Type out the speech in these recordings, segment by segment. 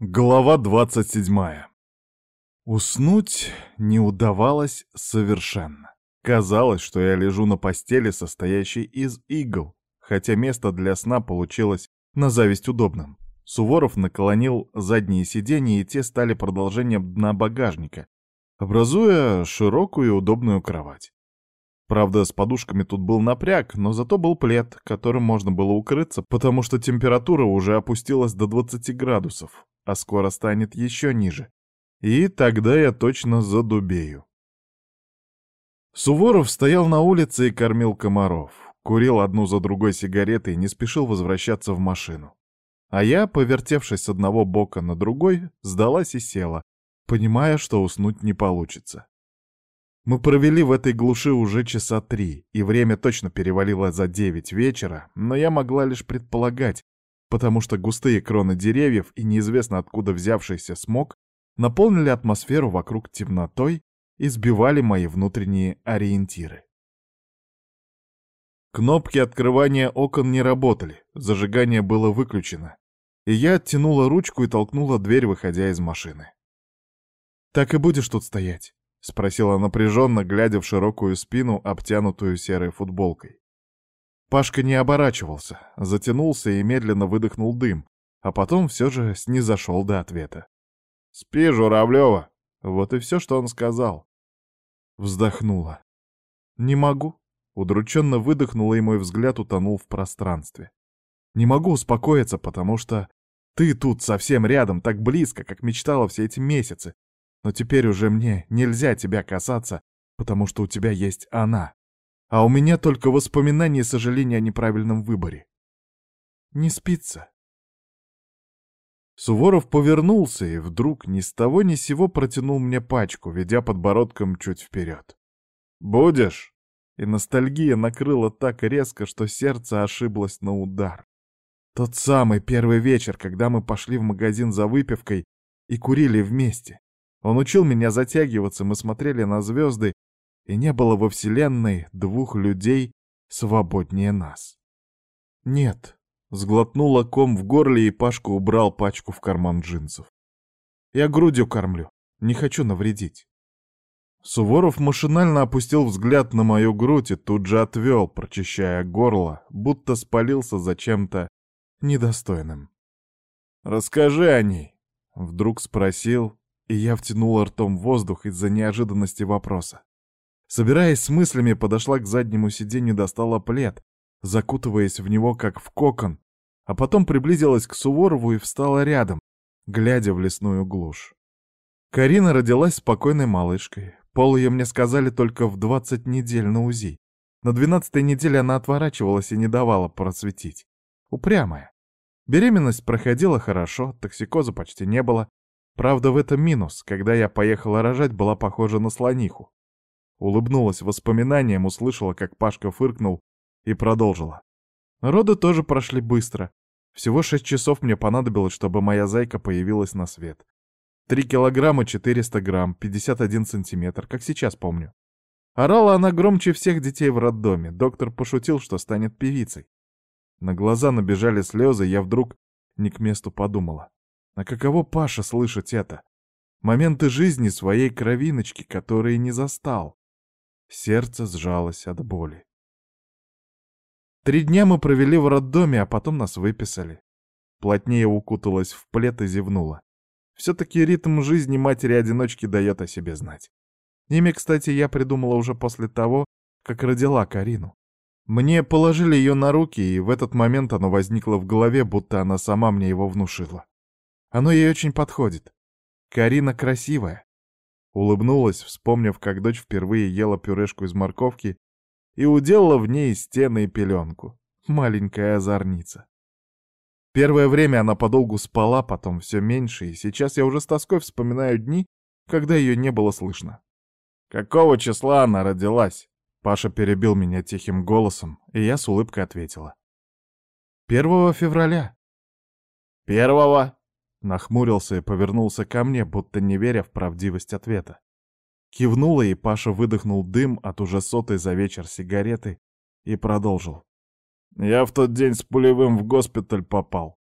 Глава 27. Уснуть не удавалось совершенно. Казалось, что я лежу на постели, состоящей из игл, хотя место для сна получилось на зависть удобным. Суворов наклонил задние сиденья, и те стали продолжением дна багажника, образуя широкую и удобную кровать. Правда, с подушками тут был напряг, но зато был плед, которым можно было укрыться, потому что температура уже опустилась до 20 градусов, а скоро станет еще ниже. И тогда я точно задубею. Суворов стоял на улице и кормил комаров, курил одну за другой сигареты и не спешил возвращаться в машину. А я, повертевшись с одного бока на другой, сдалась и села, понимая, что уснуть не получится. Мы провели в этой глуши уже часа три, и время точно перевалило за девять вечера, но я могла лишь предполагать, потому что густые кроны деревьев и неизвестно откуда взявшийся смог наполнили атмосферу вокруг темнотой и сбивали мои внутренние ориентиры. Кнопки открывания окон не работали, зажигание было выключено, и я оттянула ручку и толкнула дверь, выходя из машины. «Так и будешь тут стоять?» — спросила напряженно, глядя в широкую спину, обтянутую серой футболкой. Пашка не оборачивался, затянулся и медленно выдохнул дым, а потом все же снизошел до ответа. «Спи, Журавлева!» Вот и все, что он сказал. Вздохнула. «Не могу». Удрученно выдохнула, и мой взгляд утонул в пространстве. «Не могу успокоиться, потому что ты тут совсем рядом, так близко, как мечтала все эти месяцы. Но теперь уже мне нельзя тебя касаться, потому что у тебя есть она. А у меня только воспоминания и сожаления о неправильном выборе. Не спится. Суворов повернулся и вдруг ни с того ни сего протянул мне пачку, ведя подбородком чуть вперед. «Будешь?» И ностальгия накрыла так резко, что сердце ошиблось на удар. Тот самый первый вечер, когда мы пошли в магазин за выпивкой и курили вместе. Он учил меня затягиваться, мы смотрели на звезды, и не было во Вселенной двух людей свободнее нас. Нет, сглотнула ком в горле, и Пашка убрал пачку в карман джинсов. Я грудью кормлю, не хочу навредить. Суворов машинально опустил взгляд на мою грудь и тут же отвел, прочищая горло, будто спалился за чем-то недостойным. «Расскажи о ней», — вдруг спросил, и я втянула ртом воздух из-за неожиданности вопроса. Собираясь с мыслями, подошла к заднему сиденью, достала плед, закутываясь в него как в кокон, а потом приблизилась к Суворову и встала рядом, глядя в лесную глушь. Карина родилась спокойной малышкой. Пол ее мне сказали только в 20 недель на УЗИ. На 12 неделе она отворачивалась и не давала просветить. Упрямая. Беременность проходила хорошо, токсикоза почти не было. Правда, в этом минус. Когда я поехала рожать, была похожа на слониху. Улыбнулась воспоминанием, услышала, как Пашка фыркнул и продолжила. Роды тоже прошли быстро. Всего шесть часов мне понадобилось, чтобы моя зайка появилась на свет. Три килограмма четыреста грамм, пятьдесят один сантиметр, как сейчас помню. Орала она громче всех детей в роддоме. Доктор пошутил, что станет певицей. На глаза набежали слезы, я вдруг не к месту подумала. А каково Паша слышать это? Моменты жизни своей кровиночки, которые не застал. Сердце сжалось от боли. Три дня мы провели в роддоме, а потом нас выписали. Плотнее укуталась в плед и зевнула. Все-таки ритм жизни матери-одиночки дает о себе знать. Имя, кстати, я придумала уже после того, как родила Карину. Мне положили ее на руки, и в этот момент оно возникло в голове, будто она сама мне его внушила. Оно ей очень подходит. Карина красивая. Улыбнулась, вспомнив, как дочь впервые ела пюрешку из морковки и уделала в ней стены и пеленку. Маленькая озорница. Первое время она подолгу спала, потом все меньше, и сейчас я уже с тоской вспоминаю дни, когда ее не было слышно. «Какого числа она родилась?» Паша перебил меня тихим голосом, и я с улыбкой ответила. «Первого февраля». «Первого?» Нахмурился и повернулся ко мне, будто не веря в правдивость ответа. Кивнула, и Паша выдохнул дым от уже сотой за вечер сигареты и продолжил. Я в тот день с пулевым в госпиталь попал.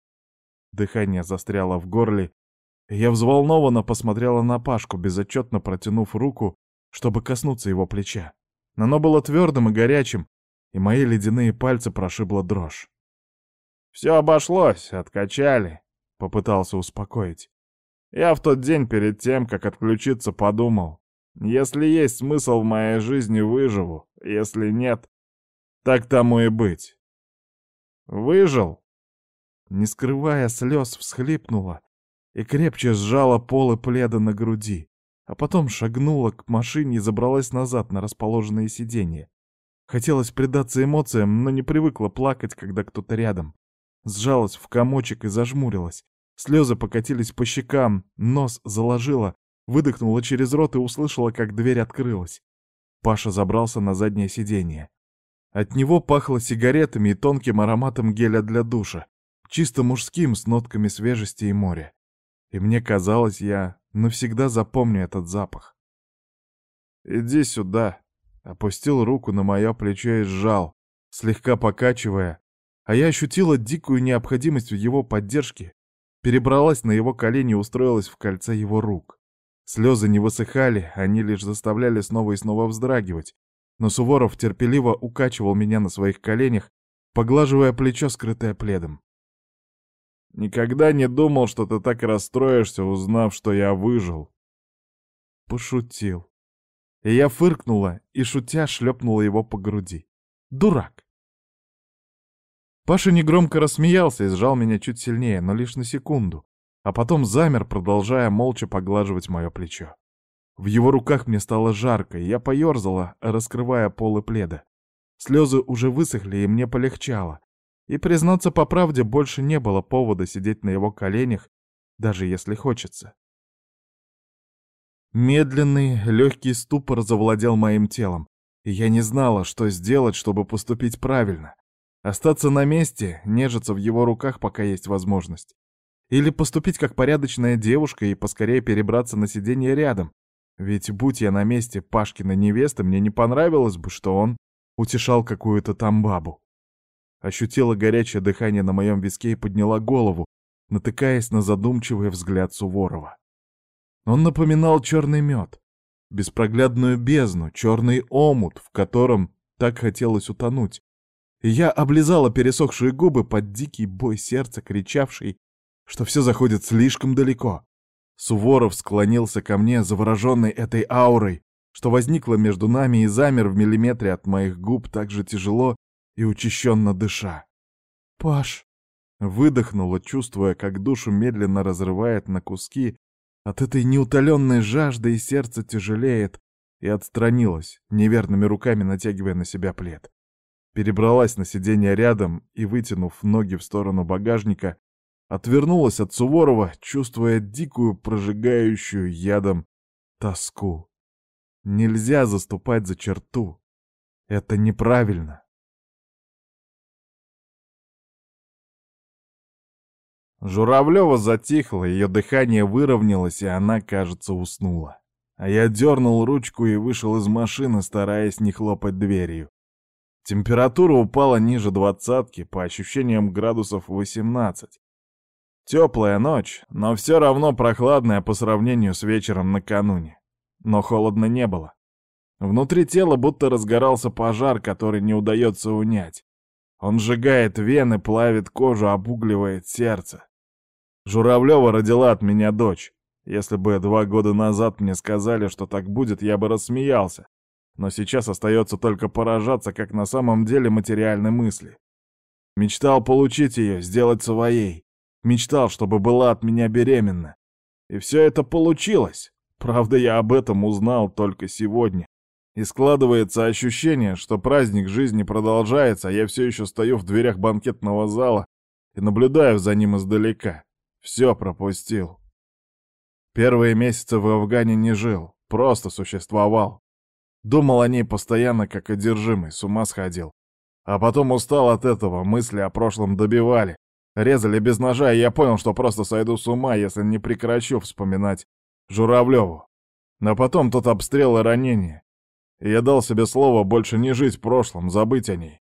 Дыхание застряло в горле, Я взволнованно посмотрела на Пашку, безотчетно протянув руку, чтобы коснуться его плеча. Оно было твердым и горячим, и мои ледяные пальцы прошибла дрожь. «Все обошлось, откачали», — попытался успокоить. «Я в тот день перед тем, как отключиться, подумал, если есть смысл в моей жизни, выживу, если нет, так тому и быть». «Выжил?» Не скрывая слез, всхлипнула и крепче сжала полы пледа на груди, а потом шагнула к машине и забралась назад на расположенные сиденья. Хотелось предаться эмоциям, но не привыкла плакать, когда кто-то рядом. Сжалась в комочек и зажмурилась. Слезы покатились по щекам, нос заложила, выдохнула через рот и услышала, как дверь открылась. Паша забрался на заднее сиденье. От него пахло сигаретами и тонким ароматом геля для душа, чисто мужским, с нотками свежести и моря. И мне казалось, я навсегда запомню этот запах. «Иди сюда», Опустил руку на мое плечо и сжал, слегка покачивая, а я ощутила дикую необходимость в его поддержке, перебралась на его колени и устроилась в кольце его рук. Слезы не высыхали, они лишь заставляли снова и снова вздрагивать, но Суворов терпеливо укачивал меня на своих коленях, поглаживая плечо, скрытое пледом. «Никогда не думал, что ты так расстроишься, узнав, что я выжил». Пошутил. И я фыркнула и, шутя, шлепнула его по груди. Дурак! Паша негромко рассмеялся и сжал меня чуть сильнее, но лишь на секунду, а потом замер, продолжая молча поглаживать мое плечо. В его руках мне стало жарко, и я поерзала, раскрывая полы пледа. Слезы уже высохли, и мне полегчало. И, признаться по правде, больше не было повода сидеть на его коленях, даже если хочется. Медленный, легкий ступор завладел моим телом, и я не знала, что сделать, чтобы поступить правильно. Остаться на месте, нежиться в его руках, пока есть возможность. Или поступить как порядочная девушка и поскорее перебраться на сиденье рядом. Ведь будь я на месте Пашкина невесты, мне не понравилось бы, что он утешал какую-то там бабу. Ощутила горячее дыхание на моем виске и подняла голову, натыкаясь на задумчивый взгляд Суворова. Он напоминал черный мед, беспроглядную бездну, черный омут, в котором так хотелось утонуть. Я облизала пересохшие губы под дикий бой сердца, кричавший, что все заходит слишком далеко. Суворов склонился ко мне, завороженный этой аурой, что возникло между нами и замер в миллиметре от моих губ так же тяжело и учащенно дыша. «Паш!» Выдохнула, чувствуя, как душу медленно разрывает на куски от этой неутоленной жажды и сердце тяжелеет, и отстранилась, неверными руками натягивая на себя плед. Перебралась на сиденье рядом и, вытянув ноги в сторону багажника, отвернулась от Суворова, чувствуя дикую, прожигающую ядом тоску. Нельзя заступать за черту. Это неправильно. Журавлева затихла, ее дыхание выровнялось, и она, кажется, уснула. А я дернул ручку и вышел из машины, стараясь не хлопать дверью. Температура упала ниже двадцатки, по ощущениям градусов 18. Теплая ночь, но все равно прохладная по сравнению с вечером накануне. Но холодно не было. Внутри тела будто разгорался пожар, который не удается унять. Он сжигает вены, плавит кожу, обугливает сердце. Журавлева родила от меня дочь. Если бы два года назад мне сказали, что так будет, я бы рассмеялся. Но сейчас остается только поражаться, как на самом деле материальны мысли. Мечтал получить ее, сделать своей. Мечтал, чтобы была от меня беременна. И все это получилось. Правда, я об этом узнал только сегодня. И складывается ощущение, что праздник жизни продолжается, а я все еще стою в дверях банкетного зала и наблюдаю за ним издалека. Все пропустил. Первые месяцы в Афгане не жил, просто существовал. Думал о ней постоянно как одержимый, с ума сходил. А потом устал от этого, мысли о прошлом добивали. Резали без ножа, и я понял, что просто сойду с ума, если не прекращу вспоминать Журавлеву. Но потом тот обстрел и ранение. И я дал себе слово больше не жить в прошлом, забыть о ней.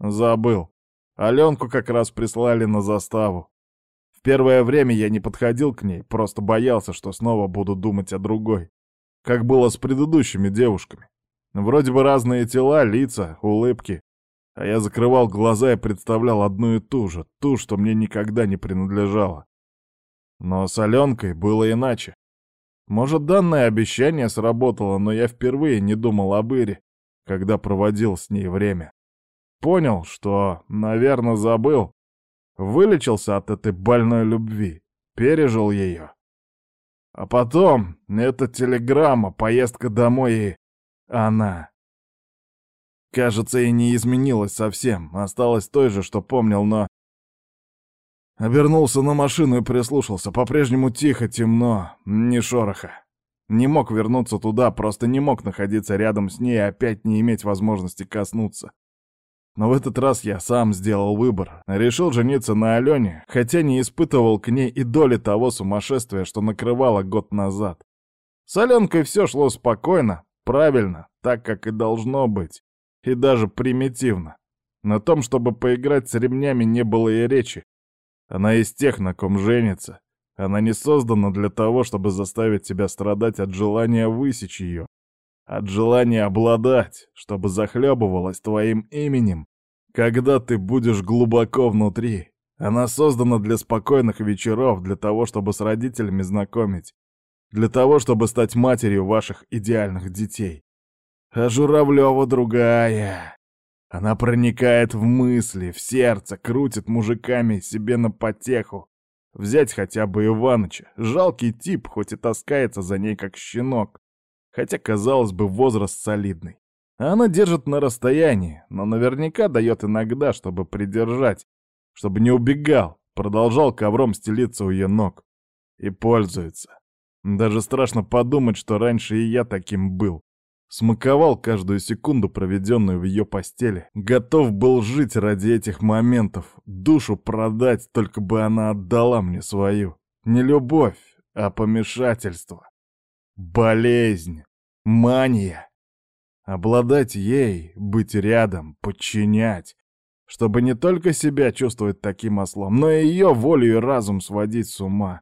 Забыл. Аленку как раз прислали на заставу. В первое время я не подходил к ней, просто боялся, что снова буду думать о другой. Как было с предыдущими девушками. Вроде бы разные тела, лица, улыбки. А я закрывал глаза и представлял одну и ту же, ту, что мне никогда не принадлежала. Но с Аленкой было иначе. Может, данное обещание сработало, но я впервые не думал об Ире, когда проводил с ней время. Понял, что, наверное, забыл. Вылечился от этой больной любви, пережил ее. А потом эта телеграмма, поездка домой и... она. Кажется, и не изменилась совсем, осталась той же, что помнил, но... Обернулся на машину и прислушался. По-прежнему тихо, темно, ни шороха. Не мог вернуться туда, просто не мог находиться рядом с ней и опять не иметь возможности коснуться. Но в этот раз я сам сделал выбор. Решил жениться на Алене, хотя не испытывал к ней и доли того сумасшествия, что накрывало год назад. С Аленкой все шло спокойно, правильно, так, как и должно быть. И даже примитивно. На том, чтобы поиграть с ремнями, не было и речи. Она из тех, на ком женится. Она не создана для того, чтобы заставить тебя страдать от желания высечь ее. От желания обладать, чтобы захлебывалась твоим именем, когда ты будешь глубоко внутри. Она создана для спокойных вечеров, для того, чтобы с родителями знакомить, для того, чтобы стать матерью ваших идеальных детей. А Журавлева другая. Она проникает в мысли, в сердце, крутит мужиками себе на потеху. Взять хотя бы Иваныча. Жалкий тип, хоть и таскается за ней как щенок. Хотя, казалось бы, возраст солидный. А она держит на расстоянии, но наверняка дает иногда, чтобы придержать, чтобы не убегал, продолжал ковром стелиться у ее ног. И пользуется. Даже страшно подумать, что раньше и я таким был. Смаковал каждую секунду, проведенную в ее постели. Готов был жить ради этих моментов, душу продать, только бы она отдала мне свою. Не любовь, а помешательство. Болезнь. Мания. Обладать ей, быть рядом, подчинять. Чтобы не только себя чувствовать таким ослом, но и ее волю и разум сводить с ума.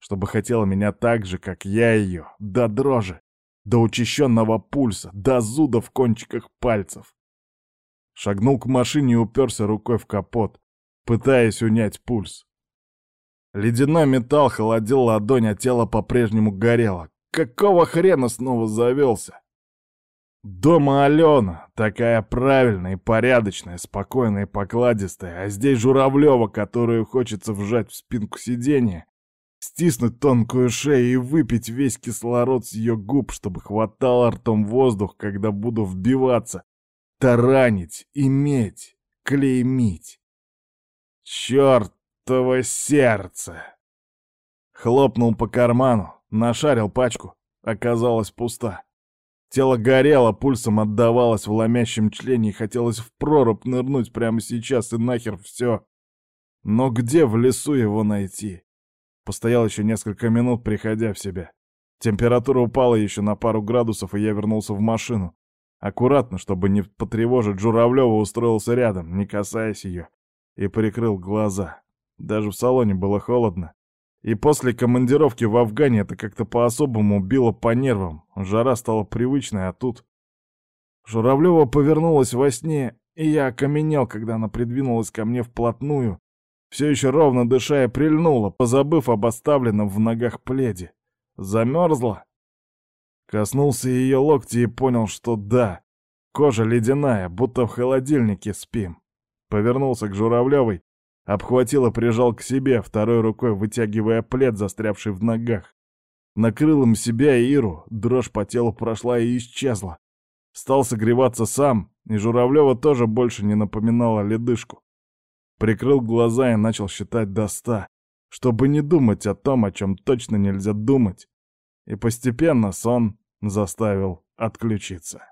Чтобы хотела меня так же, как я ее, до дрожи до учащенного пульса, до зуда в кончиках пальцев. Шагнул к машине и уперся рукой в капот, пытаясь унять пульс. Ледяной металл холодил ладонь, а тело по-прежнему горело. Какого хрена снова завелся? Дома Алена, такая правильная и порядочная, спокойная и покладистая, а здесь Журавлева, которую хочется вжать в спинку сиденья стиснуть тонкую шею и выпить весь кислород с ее губ, чтобы хватало ртом воздух, когда буду вбиваться, таранить, иметь, клеймить. Чёртово сердце! Хлопнул по карману, нашарил пачку, оказалась пуста. Тело горело, пульсом отдавалось в ломящем члене и хотелось в прорубь нырнуть прямо сейчас и нахер все. Но где в лесу его найти? Постоял еще несколько минут, приходя в себя. Температура упала еще на пару градусов, и я вернулся в машину. Аккуратно, чтобы не потревожить Журавлева, устроился рядом, не касаясь ее, и прикрыл глаза. Даже в салоне было холодно. И после командировки в Афгане это как-то по-особому било по нервам. Жара стала привычной, а тут... Журавлева повернулась во сне, и я окаменел, когда она придвинулась ко мне вплотную все еще ровно дыша и прильнула, позабыв об оставленном в ногах пледе. Замерзла? Коснулся ее локти и понял, что да, кожа ледяная, будто в холодильнике спим. Повернулся к Журавлевой, обхватил и прижал к себе, второй рукой вытягивая плед, застрявший в ногах. Накрыл им себя и Иру, дрожь по телу прошла и исчезла. Стал согреваться сам, и Журавлева тоже больше не напоминала ледышку прикрыл глаза и начал считать до ста, чтобы не думать о том, о чем точно нельзя думать. И постепенно сон заставил отключиться.